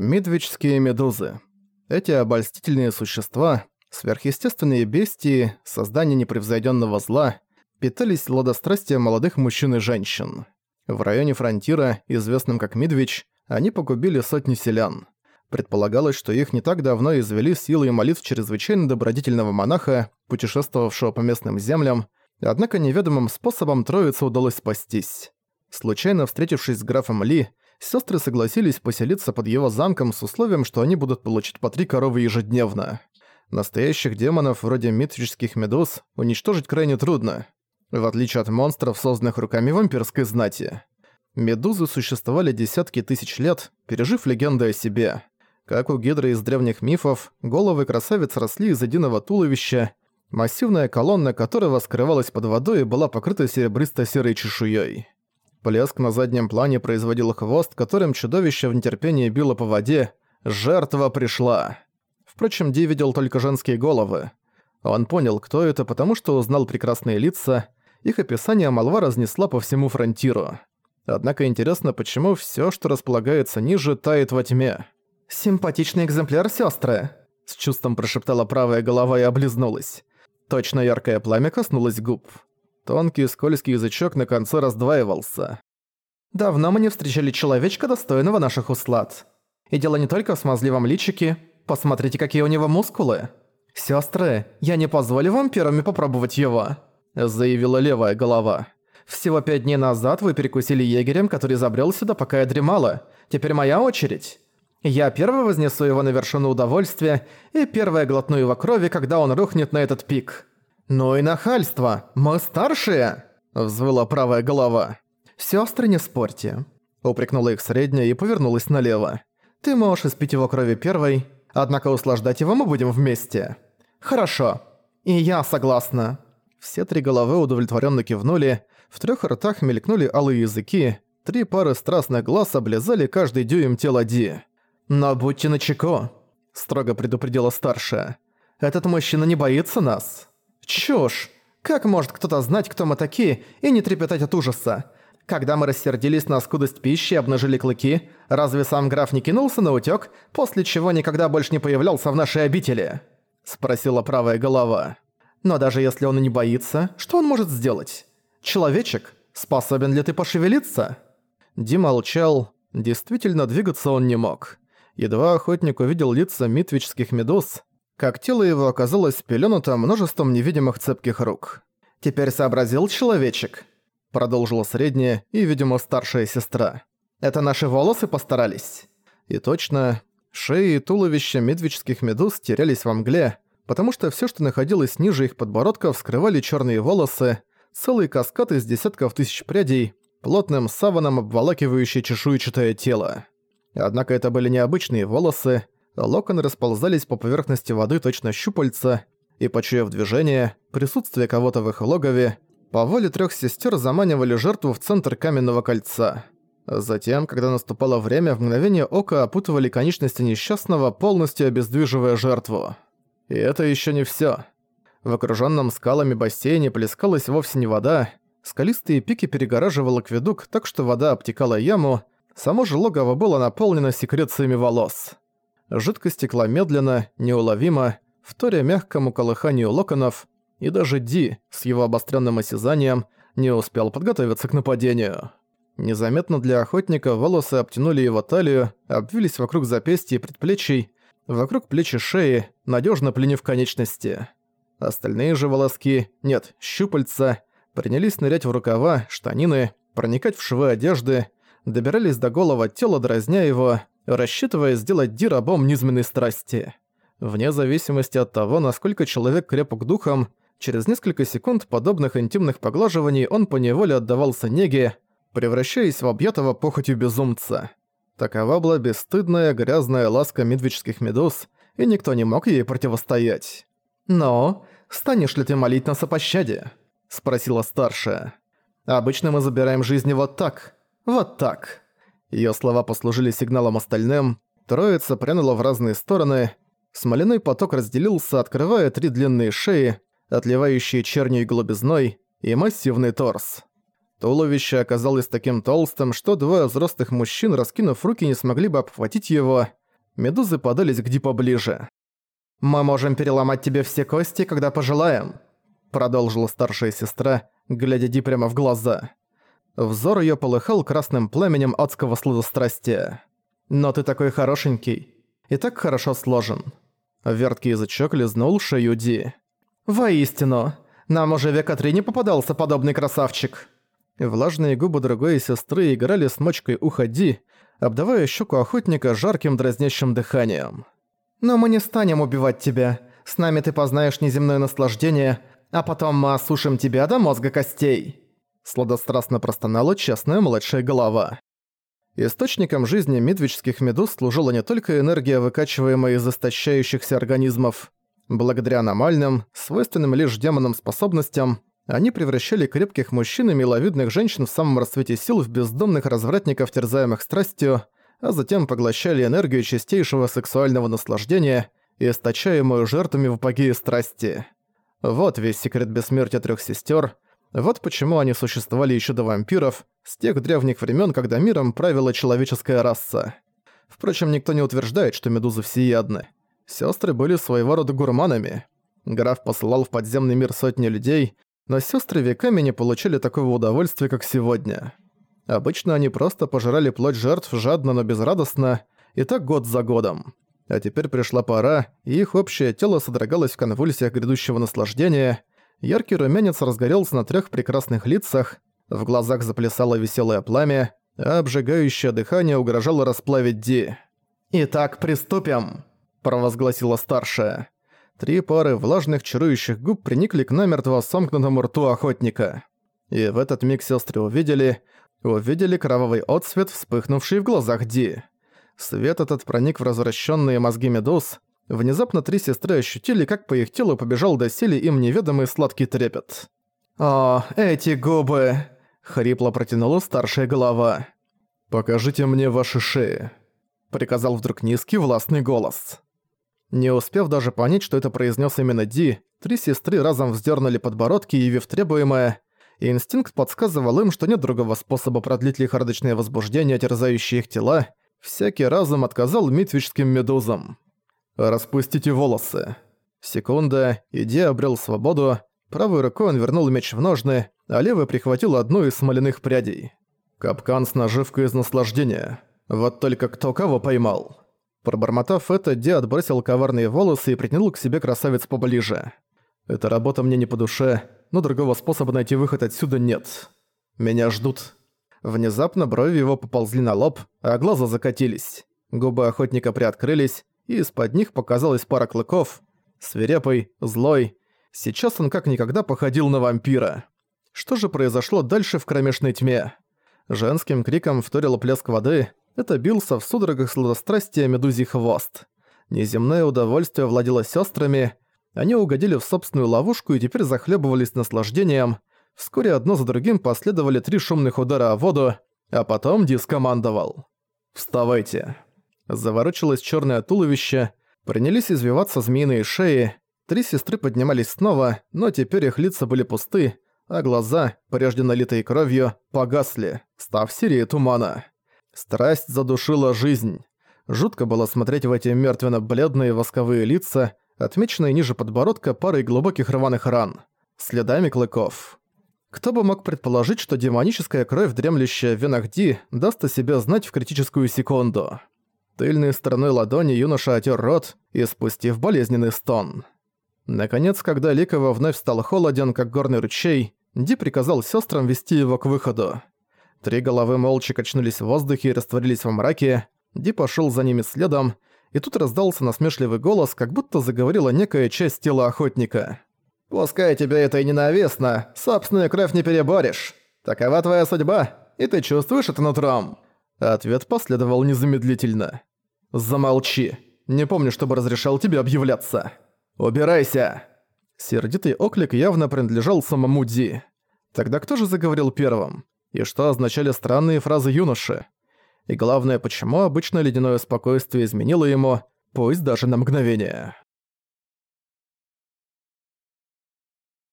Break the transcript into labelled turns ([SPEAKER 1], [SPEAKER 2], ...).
[SPEAKER 1] Мидвичские медузы. Эти обольстительные существа, сверхъестественные бестии, создания непревзойденного зла, питались сладострастием молодых мужчин и женщин. В районе фронтира, известном как Мидвич, они погубили сотни селян. Предполагалось, что их не так давно извели силой молитв чрезвычайно добродетельного монаха, путешествовавшего по местным землям, однако неведомым способом троице удалось спастись. Случайно встретившись с графом Ли, сестры согласились поселиться под его замком с условием, что они будут получить по три коровы ежедневно. Настоящих демонов, вроде митрических медуз, уничтожить крайне трудно, в отличие от монстров, созданных руками вампирской знати. Медузы существовали десятки тысяч лет, пережив легенды о себе. Как у гидры из древних мифов, головы красавиц росли из единого туловища, массивная колонна которого скрывалась под водой и была покрыта серебристо-серой чешуей. Плеск на заднем плане производил хвост, которым чудовище в нетерпении било по воде. Жертва пришла. Впрочем, Ди видел только женские головы. Он понял, кто это, потому что узнал прекрасные лица. Их описание молва разнесла по всему фронтиру. Однако интересно, почему всё, что располагается ниже, тает во тьме. «Симпатичный экземпляр, сёстры!» С чувством прошептала правая голова и облизнулась. Точно яркое пламя коснулось губ. Тонкий скользкий язычок на конце раздваивался. «Давно мы не встречали человечка, достойного наших услад. И дело не только в смазливом личике. Посмотрите, какие у него мускулы. Сёстры, я не позволю вам первыми попробовать его», — заявила левая голова. «Всего пять дней назад вы перекусили егерем, который забрел сюда, пока я дремала. Теперь моя очередь. Я первый вознесу его на вершину удовольствия и первая глотну его крови, когда он рухнет на этот пик». «Ну и нахальство! Мы старшие!» – взвыла правая голова. «Сёстры, не спорьте!» – упрекнула их средняя и повернулась налево. «Ты можешь испить его крови первой, однако услаждать его мы будем вместе». «Хорошо. И я согласна». Все три головы удовлетворенно кивнули, в трех ртах мелькнули алые языки, три пары страстных глаз облизали каждый дюйм тела Ди. «Но будьте начеку», – строго предупредила старшая. «Этот мужчина не боится нас». Чушь! Как может кто-то знать, кто мы такие, и не трепетать от ужаса? Когда мы рассердились на скудость пищи и обнажили клыки, разве сам граф не кинулся на утёк, после чего никогда больше не появлялся в нашей обители?» Спросила правая голова. «Но даже если он и не боится, что он может сделать? Человечек, способен ли ты пошевелиться?» Ди молчал. Действительно, двигаться он не мог. Едва охотник увидел лица митвических медуз, как тело его оказалось спеленуто множеством невидимых цепких рук. «Теперь сообразил человечек», — продолжила средняя и, видимо, старшая сестра. «Это наши волосы постарались». И точно, шеи и туловища медвежских медуз терялись во мгле, потому что все, что находилось ниже их подбородков, скрывали черные волосы, целый каскад из десятков тысяч прядей, плотным саваном обволакивающие чешуйчатое тело. Однако это были необычные волосы, локоны расползались по поверхности воды точно щупальца, и, почуяв движение, присутствие кого-то в их логове, по воле трёх сестер заманивали жертву в центр каменного кольца. Затем, когда наступало время, в мгновение ока опутывали конечности несчастного, полностью обездвиживая жертву. И это ещё не всё. В окружённом скалами бассейне плескалась вовсе не вода, скалистые пики перегораживал акведук так, что вода обтекала яму, само же логово было наполнено секрециями волос. Жидкость текла медленно, неуловимо, вторя мягкому колыханию локонов, и даже Ди, с его обостренным осязанием, не успел подготовиться к нападению. Незаметно для охотника волосы обтянули его талию, обвились вокруг запястья и предплечий, вокруг плеч и шеи, надежно пленив конечности. Остальные же волоски, нет, щупальца, принялись нырять в рукава, штанины, проникать в швы одежды, добирались до голого тела, дразня его, рассчитывая сделать Ди рабом низменной страсти. Вне зависимости от того, насколько человек крепок духом, через несколько секунд подобных интимных поглаживаний он поневоле отдавался неге, превращаясь в объятого похотью безумца. Такова была бесстыдная, грязная ласка медвежских медуз, и никто не мог ей противостоять. «Но, станешь ли ты молить нас о пощаде?» – спросила старшая. «Обычно мы забираем жизни вот так, вот так». Её слова послужили сигналом остальным, троица прянула в разные стороны, смоляной поток разделился, открывая три длинные шеи, отливающие чернью и голубизной, и массивный торс. Туловище оказалось таким толстым, что двое взрослых мужчин, раскинув руки, не смогли бы обхватить его. медузы подались Ди поближе. «Мы можем переломать тебе все кости, когда пожелаем», продолжила старшая сестра, глядя Ди прямо в глаза. Взор её полыхал красным пламенем адского сладострастия. «Но ты такой хорошенький и так хорошо сложен». Верткий язычок лизнул шею Ди. «Воистину, нам уже века три не попадался подобный красавчик». Влажные губы другой сестры играли с мочкой уха Ди, обдавая щеку охотника жарким дразнящим дыханием. «Но мы не станем убивать тебя. С нами ты познаешь неземное наслаждение, а потом мы осушим тебя до мозга костей». Сладострастно простонала честная младшая голова. Источником жизни медвежских медуз служила не только энергия, выкачиваемая из истощающихся организмов. Благодаря аномальным, свойственным лишь демонам способностям, они превращали крепких мужчин и миловидных женщин в самом расцвете сил в бездомных развратников, терзаемых страстью, а затем поглощали энергию чистейшего сексуального наслаждения, источаемую жертвами в апогее страсти. Вот весь секрет бессмертия трех сестер. Вот почему они существовали еще до вампиров, с тех древних времен, когда миром правила человеческая раса. Впрочем, никто не утверждает, что медузы всеядны. Сестры были своего рода гурманами. Граф посылал в подземный мир сотни людей, но сестры веками не получили такого удовольствия, как сегодня. Обычно они просто пожирали плоть жертв жадно, но безрадостно, и так год за годом. А теперь пришла пора, и их общее тело содрогалось в конвульсиях грядущего наслаждения. Яркий румянец разгорелся на трех прекрасных лицах, в глазах заплясало веселое пламя, а обжигающее дыхание угрожало расплавить Ди. «Итак, приступим!» – провозгласила старшая. Три пары влажных чарующих губ приникли к намертво сомкнутому рту охотника. И в этот миг сестры увидели, увидели кровавый отсвет, вспыхнувший в глазах Ди. Свет этот проник в развращенные мозги медуз. Внезапно три сестры ощутили, как по их телу побежал доселе им неведомый сладкий трепет. «О, эти губы!» — хрипло протянула старшая голова. «Покажите мне ваши шеи», — приказал вдруг низкий властный голос. Не успев даже понять, что это произнес именно Ди, три сестры разом вздернули подбородки, явив требуемое, инстинкт подсказывал им, что нет другого способа продлить лихорадочное возбуждение, терзающее их тела, всякий разум отказал митвичским медузам. «Распустите волосы». Секунда, и обрел свободу, правой рукой он вернул меч в ножны, а левой прихватил одну из смоляных прядей. Капкан с наживкой из наслаждения. Вот только кто кого поймал. Пробормотав это, Ди отбросил коварные волосы и притянул к себе красавец поближе. «Эта работа мне не по душе, но другого способа найти выход отсюда нет. Меня ждут». Внезапно брови его поползли на лоб, а глаза закатились. Губы охотника приоткрылись, и из-под них показалась пара клыков. Свирепый, злой. Сейчас он как никогда походил на вампира. Что же произошло дальше в кромешной тьме? Женским криком вторил плеск воды, это бился в судорогах сладострастия медузий хвост. Неземное удовольствие владело сестрами. Они угодили в собственную ловушку и теперь захлебывались наслаждением. Вскоре одно за другим последовали три шумных удара о воду, а потом Ди скомандовал. «Вставайте». Заворочилось черное туловище, принялись извиваться змеиные шеи, три сестры поднимались снова, но теперь их лица были пусты, а глаза, прежде налитые кровью, погасли, став серией тумана. Страсть задушила жизнь. Жутко было смотреть в эти мертвенно-бледные восковые лица, отмеченные ниже подбородка парой глубоких рваных ран, следами клыков. Кто бы мог предположить, что демоническая кровь, дремлющая в венах Ди, даст о себе знать в критическую секунду. Тыльной стороной ладони юноша отер рот и спустив болезненный стон. Наконец, когда Ликова вновь стал холоден, как горный ручей, Ди приказал сестрам вести его к выходу. Три головы молча качнулись в воздухе и растворились во мраке. Ди пошёл за ними следом, и тут раздался насмешливый голос, как будто заговорила некая часть тела охотника. «Пускай тебе это и ненавистно, собственную кровь не переборешь. Такова твоя судьба, и ты чувствуешь это нутром». Ответ последовал незамедлительно. «Замолчи. Не помню, чтобы разрешал тебе объявляться. Убирайся!» Сердитый оклик явно принадлежал самому Ди. Тогда кто же заговорил первым? и что означали странные фразы юноши. И главное, почему обычное ледяное спокойствие изменило ему, пусть даже на мгновение.